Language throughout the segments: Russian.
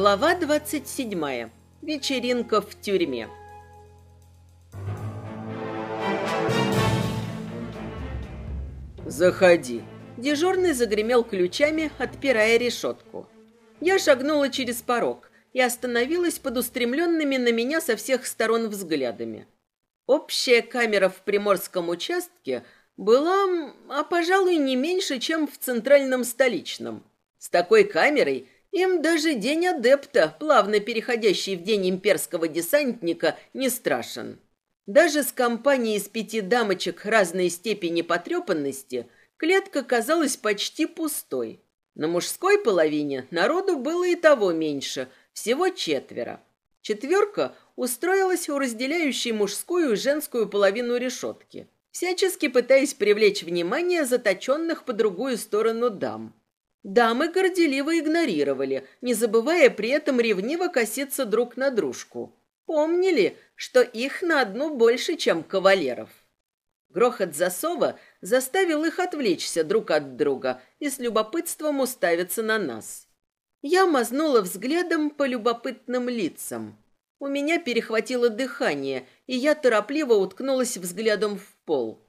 Глава 27. Вечеринка в тюрьме. «Заходи!» Дежурный загремел ключами, отпирая решетку. Я шагнула через порог и остановилась под устремленными на меня со всех сторон взглядами. Общая камера в приморском участке была, а, пожалуй, не меньше, чем в центральном столичном. С такой камерой – им даже день адепта, плавно переходящий в день имперского десантника, не страшен. Даже с компанией из пяти дамочек разной степени потрепанности клетка казалась почти пустой. На мужской половине народу было и того меньше, всего четверо. Четверка устроилась у разделяющей мужскую и женскую половину решетки, всячески пытаясь привлечь внимание заточенных по другую сторону дам – Дамы горделиво игнорировали, не забывая при этом ревниво коситься друг на дружку. Помнили, что их на одну больше, чем кавалеров. Грохот засова заставил их отвлечься друг от друга и с любопытством уставиться на нас. Я мазнула взглядом по любопытным лицам. У меня перехватило дыхание, и я торопливо уткнулась взглядом в пол.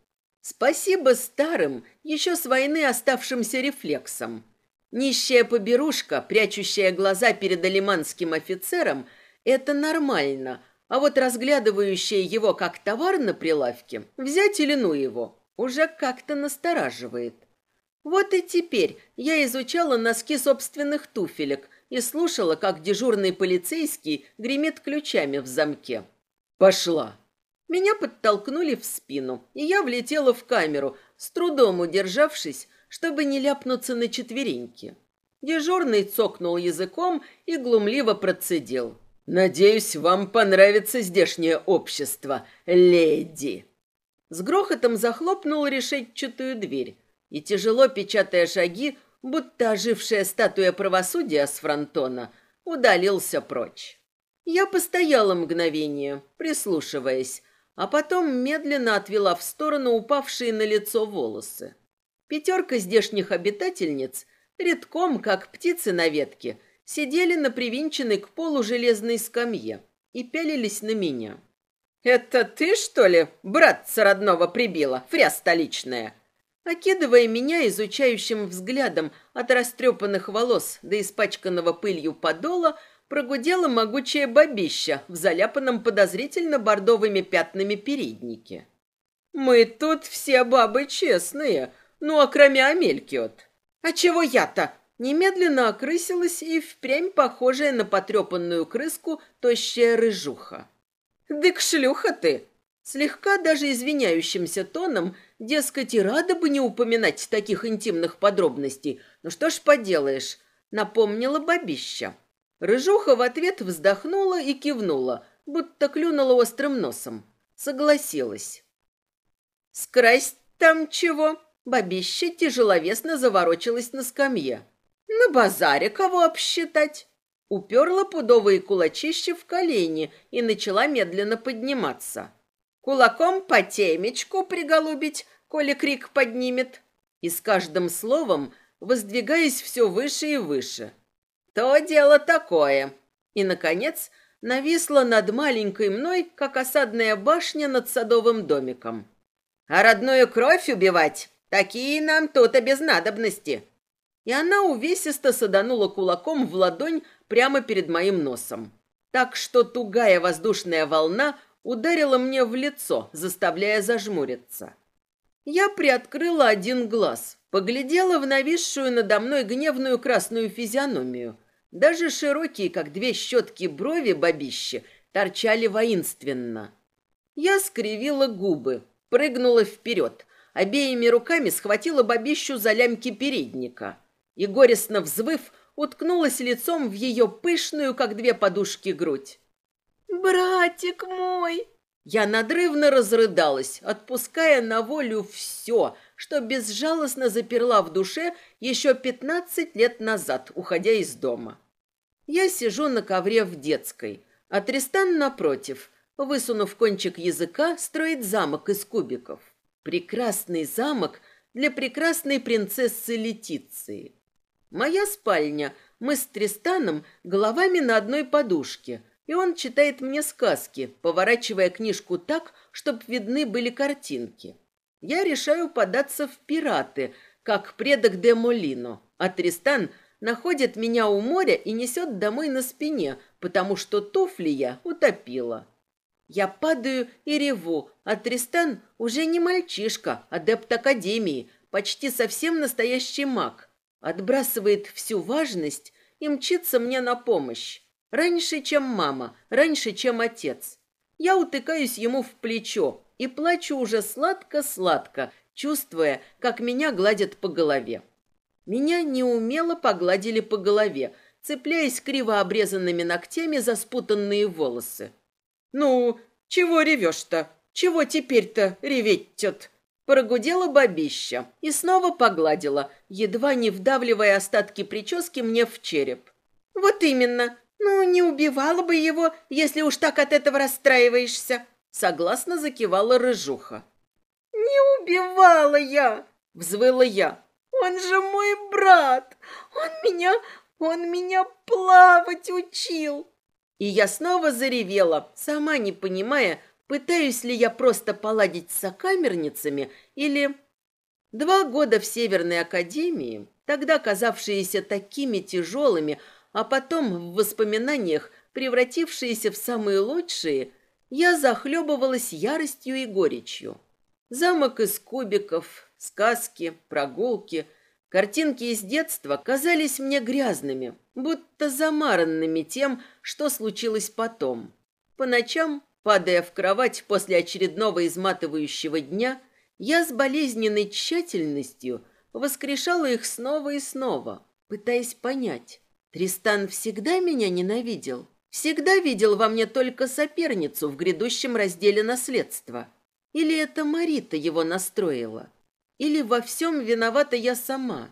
Спасибо старым, еще с войны оставшимся рефлексам. Нищая поберушка, прячущая глаза перед алиманским офицером, это нормально, а вот разглядывающая его как товар на прилавке, взять или ну его, уже как-то настораживает. Вот и теперь я изучала носки собственных туфелек и слушала, как дежурный полицейский гремит ключами в замке. «Пошла!» Меня подтолкнули в спину, и я влетела в камеру, с трудом удержавшись, чтобы не ляпнуться на четвереньки. Дежурный цокнул языком и глумливо процедил. «Надеюсь, вам понравится здешнее общество, леди!» С грохотом захлопнул решетчатую дверь, и, тяжело печатая шаги, будто ожившая статуя правосудия с фронтона, удалился прочь. Я постояла мгновение, прислушиваясь, а потом медленно отвела в сторону упавшие на лицо волосы. Пятерка здешних обитательниц, редком, как птицы на ветке, сидели на привинченной к полу железной скамье и пялились на меня. «Это ты, что ли, братца родного прибила, фря столичная?» Окидывая меня изучающим взглядом от растрепанных волос до испачканного пылью подола, прогудела могучая бабища в заляпанном подозрительно бордовыми пятнами переднике. «Мы тут все бабы честные, ну, окромя Амелькиот. А чего я-то? Немедленно окрысилась и впрямь похожая на потрепанную крыску тощая рыжуха. «Дык шлюха ты!» Слегка даже извиняющимся тоном, дескать, и рада бы не упоминать таких интимных подробностей. но что ж поделаешь, напомнила бабища. Рыжуха в ответ вздохнула и кивнула, будто клюнула острым носом. Согласилась. «Скрасть там чего?» Бабища тяжеловесно заворочилась на скамье. На базаре кого обсчитать? Уперла пудовые кулачища в колени и начала медленно подниматься. Кулаком по темечку приголубить, коли крик поднимет. И с каждым словом воздвигаясь все выше и выше. То дело такое. И, наконец, нависла над маленькой мной, как осадная башня над садовым домиком. А родную кровь убивать Такие нам то-то без надобности. И она увесисто саданула кулаком в ладонь прямо перед моим носом. Так что тугая воздушная волна ударила мне в лицо, заставляя зажмуриться. Я приоткрыла один глаз, поглядела в нависшую надо мной гневную красную физиономию. Даже широкие, как две щетки брови бабищи, торчали воинственно. Я скривила губы, прыгнула вперед – обеими руками схватила бабищу за лямки передника и, горестно взвыв, уткнулась лицом в ее пышную, как две подушки, грудь. «Братик мой!» Я надрывно разрыдалась, отпуская на волю все, что безжалостно заперла в душе еще пятнадцать лет назад, уходя из дома. Я сижу на ковре в детской, а Тристан напротив, высунув кончик языка, строит замок из кубиков. Прекрасный замок для прекрасной принцессы Летиции. Моя спальня. Мы с Тристаном головами на одной подушке, и он читает мне сказки, поворачивая книжку так, чтобы видны были картинки. Я решаю податься в пираты, как предок де Молино, а Тристан находит меня у моря и несет домой на спине, потому что туфли я утопила. Я падаю и реву, а Тристан уже не мальчишка, а адепт Академии, почти совсем настоящий маг. Отбрасывает всю важность и мчится мне на помощь. Раньше, чем мама, раньше, чем отец. Я утыкаюсь ему в плечо и плачу уже сладко-сладко, чувствуя, как меня гладят по голове. Меня неумело погладили по голове, цепляясь криво обрезанными ногтями за спутанные волосы. «Ну, чего ревешь-то? Чего теперь-то реветь, тет?» Прогудела бабища и снова погладила, едва не вдавливая остатки прически мне в череп. «Вот именно. Ну, не убивала бы его, если уж так от этого расстраиваешься», согласно закивала рыжуха. «Не убивала я!» — взвыла я. «Он же мой брат! Он меня... он меня плавать учил!» И я снова заревела, сама не понимая, пытаюсь ли я просто поладить с сокамерницами или... Два года в Северной Академии, тогда казавшиеся такими тяжелыми, а потом в воспоминаниях превратившиеся в самые лучшие, я захлебывалась яростью и горечью. Замок из кубиков, сказки, прогулки — Картинки из детства казались мне грязными, будто замаранными тем, что случилось потом. По ночам, падая в кровать после очередного изматывающего дня, я с болезненной тщательностью воскрешала их снова и снова, пытаясь понять. Тристан всегда меня ненавидел, всегда видел во мне только соперницу в грядущем разделе наследства. Или это Марита его настроила? — или во всем виновата я сама?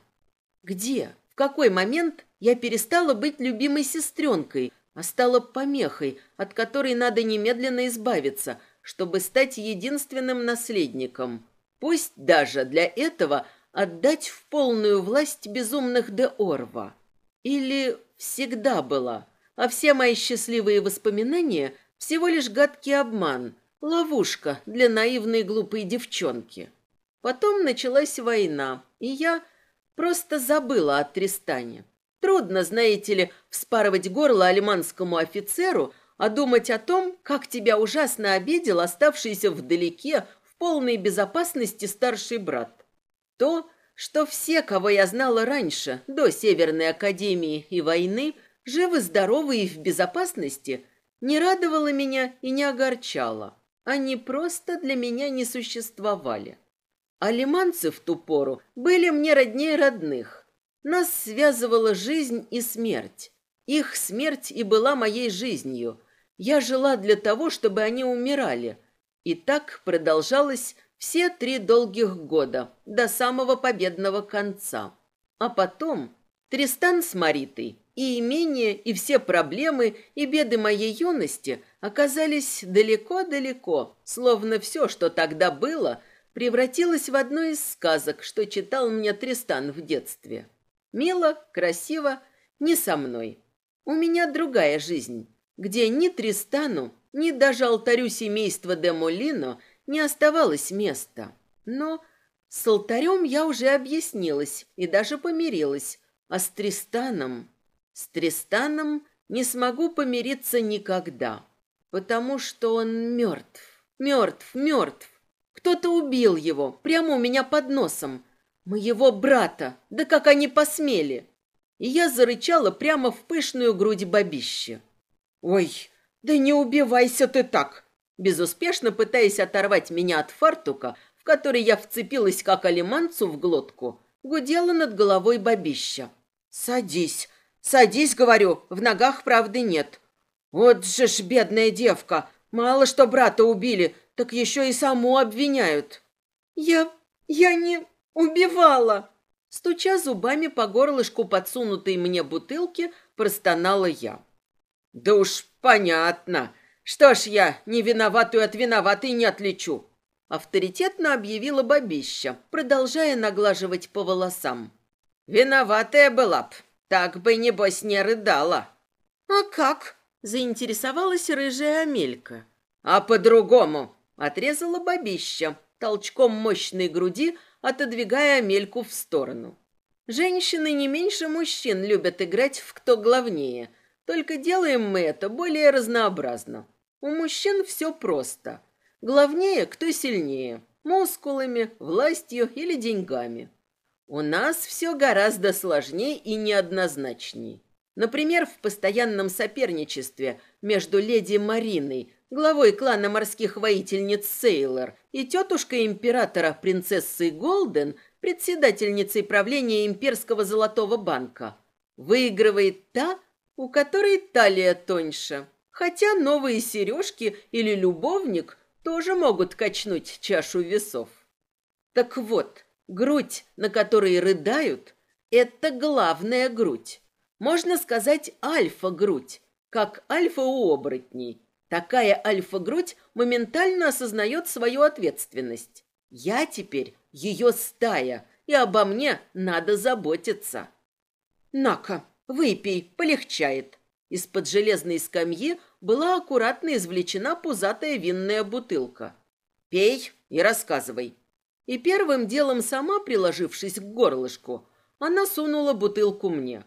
Где, в какой момент я перестала быть любимой сестренкой, а стала помехой, от которой надо немедленно избавиться, чтобы стать единственным наследником? Пусть даже для этого отдать в полную власть безумных де Орва. Или всегда была, а все мои счастливые воспоминания – всего лишь гадкий обман, ловушка для наивной глупой девчонки. Потом началась война, и я просто забыла о Тристане. Трудно, знаете ли, вспарывать горло алиманскому офицеру, а думать о том, как тебя ужасно обидел оставшийся вдалеке в полной безопасности старший брат. То, что все, кого я знала раньше, до Северной Академии и войны, живы-здоровы и в безопасности, не радовало меня и не огорчало. Они просто для меня не существовали. А в ту пору были мне роднее родных. Нас связывала жизнь и смерть. Их смерть и была моей жизнью. Я жила для того, чтобы они умирали. И так продолжалось все три долгих года, до самого победного конца. А потом Тристан с Маритой и имение, и все проблемы, и беды моей юности оказались далеко-далеко, словно все, что тогда было – превратилась в одну из сказок, что читал мне Тристан в детстве. Мило, красиво, не со мной. У меня другая жизнь, где ни Тристану, ни даже алтарю семейства де Молино не оставалось места. Но с алтарем я уже объяснилась и даже помирилась, а с Тристаном... С Тристаном не смогу помириться никогда, потому что он мертв, мертв, мертв. Кто-то убил его, прямо у меня под носом. Моего брата, да как они посмели!» И я зарычала прямо в пышную грудь бабищи. «Ой, да не убивайся ты так!» Безуспешно пытаясь оторвать меня от фартука, в который я вцепилась как алиманцу в глотку, гудела над головой бабища. «Садись, садись, говорю, в ногах правды нет». «Вот же ж, бедная девка, мало что брата убили, так еще и саму обвиняют. Я... я не убивала!» Стуча зубами по горлышку подсунутой мне бутылки, простонала я. «Да уж понятно. Что ж я не виноватую от виноватой не отличу!» Авторитетно объявила бабища, продолжая наглаживать по волосам. «Виноватая была б. Так бы, небось, не рыдала». «А как?» – заинтересовалась рыжая Амелька. «А по-другому. Отрезала бабища толчком мощной груди, отодвигая Амельку в сторону. Женщины не меньше мужчин любят играть в «Кто главнее», только делаем мы это более разнообразно. У мужчин все просто. Главнее, кто сильнее – мускулами, властью или деньгами. У нас все гораздо сложнее и неоднозначней. Например, в постоянном соперничестве между леди Мариной, главой клана морских воительниц Сейлор и тетушкой императора принцессы Голден, председательницей правления Имперского Золотого Банка. Выигрывает та, у которой талия тоньше. Хотя новые сережки или любовник тоже могут качнуть чашу весов. Так вот, грудь, на которой рыдают, это главная грудь. Можно сказать, альфа-грудь, как альфа у оборотней. Такая альфа-грудь моментально осознает свою ответственность. Я теперь ее стая, и обо мне надо заботиться. Нака, выпей, полегчает. Из-под железной скамьи была аккуратно извлечена пузатая винная бутылка. Пей и рассказывай. И первым делом сама, приложившись к горлышку, она сунула бутылку мне.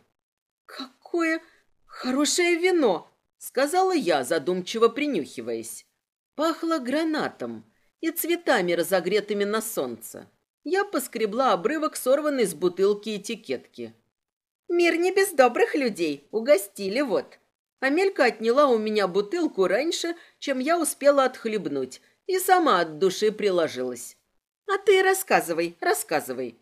Какое хорошее вино! Сказала я, задумчиво принюхиваясь. Пахло гранатом и цветами, разогретыми на солнце. Я поскребла обрывок, сорванный с бутылки этикетки. «Мир не без добрых людей. Угостили вот». Амелька отняла у меня бутылку раньше, чем я успела отхлебнуть, и сама от души приложилась. «А ты рассказывай, рассказывай».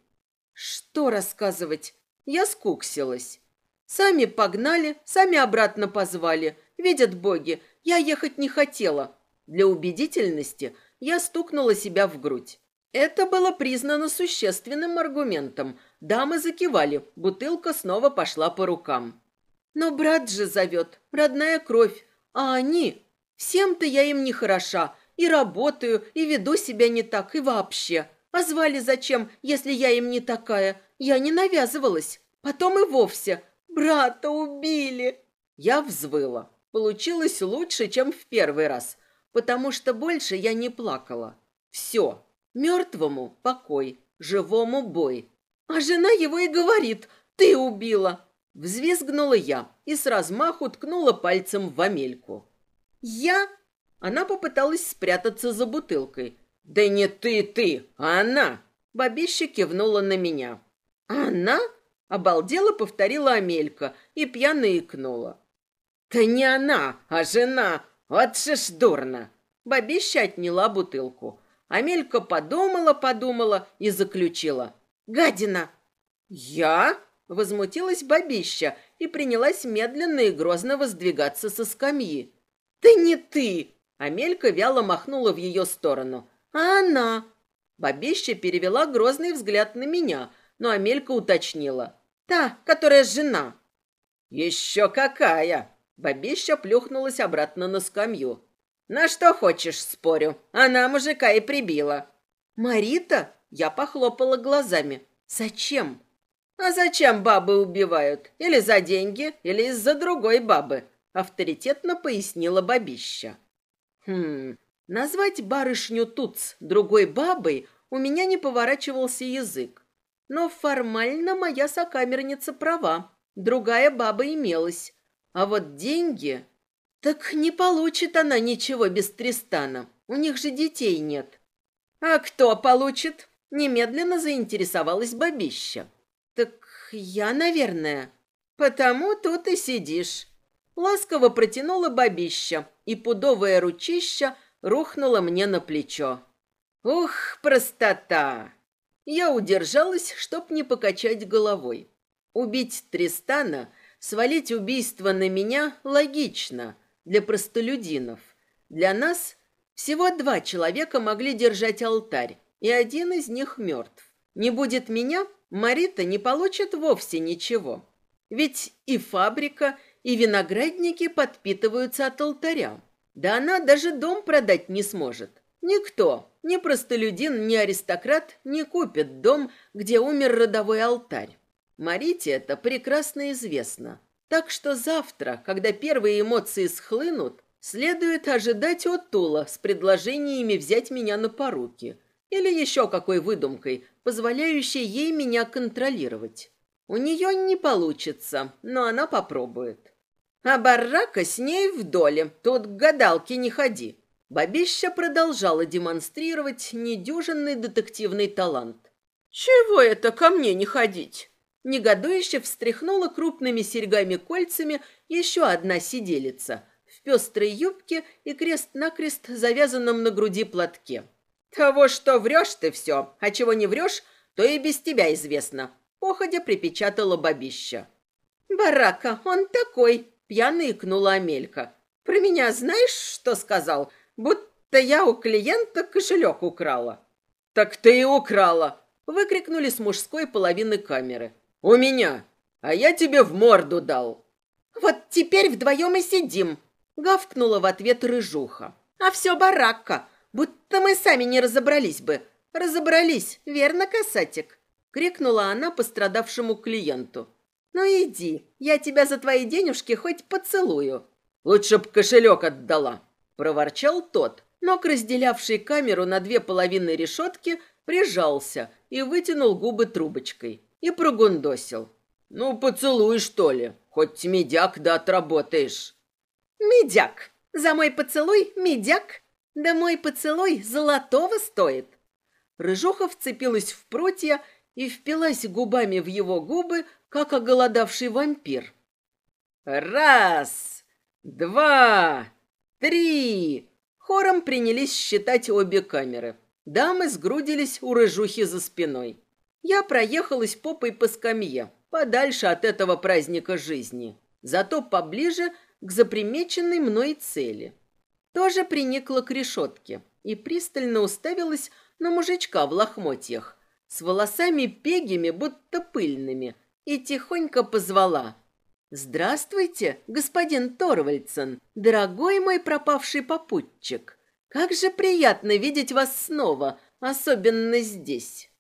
«Что рассказывать?» Я скуксилась. Сами погнали, сами обратно позвали – Видят боги, я ехать не хотела. Для убедительности я стукнула себя в грудь. Это было признано существенным аргументом. Дамы закивали, бутылка снова пошла по рукам. Но брат же зовет, родная кровь. А они... Всем-то я им не хороша. И работаю, и веду себя не так, и вообще. А звали зачем, если я им не такая? Я не навязывалась. Потом и вовсе. Брата убили. Я взвыла. Получилось лучше, чем в первый раз, потому что больше я не плакала. Все. Мертвому – покой, живому – бой. А жена его и говорит «ты убила». Взвизгнула я и с размаху ткнула пальцем в Амельку. «Я?» Она попыталась спрятаться за бутылкой. «Да не ты, ты, а она!» Бабища кивнула на меня. «Она?» – обалдела повторила Амелька и пьяно икнула не она, а жена. Вот же ж дурно. Бабища отняла бутылку. Амелька подумала, подумала и заключила. Гадина! Я? Возмутилась бабища и принялась медленно и грозно воздвигаться со скамьи. «Ты не ты!» Амелька вяло махнула в ее сторону. «А она?» Бабища перевела грозный взгляд на меня, но Амелька уточнила. «Та, которая жена». «Еще какая!» Бабища плюхнулась обратно на скамью. «На что хочешь, спорю. Она мужика и прибила». «Марита?» Я похлопала глазами. «Зачем?» «А зачем бабы убивают? Или за деньги, или из-за другой бабы?» Авторитетно пояснила бабища. «Хм... Назвать барышню Туц другой бабой у меня не поворачивался язык. Но формально моя сокамерница права. Другая баба имелась, а вот деньги... Так не получит она ничего без Тристана. У них же детей нет. А кто получит? Немедленно заинтересовалась бабища. Так я, наверное. Потому тут и сидишь. Ласково протянула бабища, и пудовое ручища рухнуло мне на плечо. Ух, простота! Я удержалась, чтоб не покачать головой. Убить Тристана — Свалить убийство на меня логично для простолюдинов. Для нас всего два человека могли держать алтарь, и один из них мертв. Не будет меня, Марита не получит вовсе ничего. Ведь и фабрика, и виноградники подпитываются от алтаря. Да она даже дом продать не сможет. Никто, ни простолюдин, ни аристократ не купит дом, где умер родовой алтарь. Марите это прекрасно известно. Так что завтра, когда первые эмоции схлынут, следует ожидать от Тула с предложениями взять меня на поруки или еще какой выдумкой, позволяющей ей меня контролировать. У нее не получится, но она попробует. А барака с ней в доле, тут к гадалке не ходи. Бабища продолжала демонстрировать недюжинный детективный талант. «Чего это ко мне не ходить?» негодующе встряхнула крупными серьгами-кольцами еще одна сиделица в пестрой юбке и крест-накрест завязанном на груди платке. «Того, что врешь ты все, а чего не врешь, то и без тебя известно», — походя припечатала бабища. «Барака, он такой!» — пьяно икнула Амелька. «Про меня знаешь, что сказал? Будто я у клиента кошелек украла». «Так ты и украла!» — выкрикнули с мужской половины камеры. У меня. А я тебе в морду дал. Вот теперь вдвоем и сидим. Гавкнула в ответ рыжуха. А все баракка. Будто мы сами не разобрались бы. Разобрались, верно, касатик? Крикнула она пострадавшему клиенту. Ну иди, я тебя за твои денежки хоть поцелую. Лучше б кошелек отдала. Проворчал тот, но к разделявшей камеру на две половины решетки прижался и вытянул губы трубочкой и прогундосил. «Ну, поцелуй, что ли, хоть медяк да отработаешь». «Медяк! За мой поцелуй медяк! Да мой поцелуй золотого стоит!» Рыжуха вцепилась в прутья и впилась губами в его губы, как оголодавший вампир. «Раз, два, три!» Хором принялись считать обе камеры. Дамы сгрудились у рыжухи за спиной. Я проехалась попой по скамье, подальше от этого праздника жизни, зато поближе к запримеченной мной цели. Тоже приникла к решетке и пристально уставилась на мужичка в лохмотьях, с волосами пегими, будто пыльными, и тихонько позвала. «Здравствуйте, господин Торвальдсен, дорогой мой пропавший попутчик! Как же приятно видеть вас снова, особенно здесь!»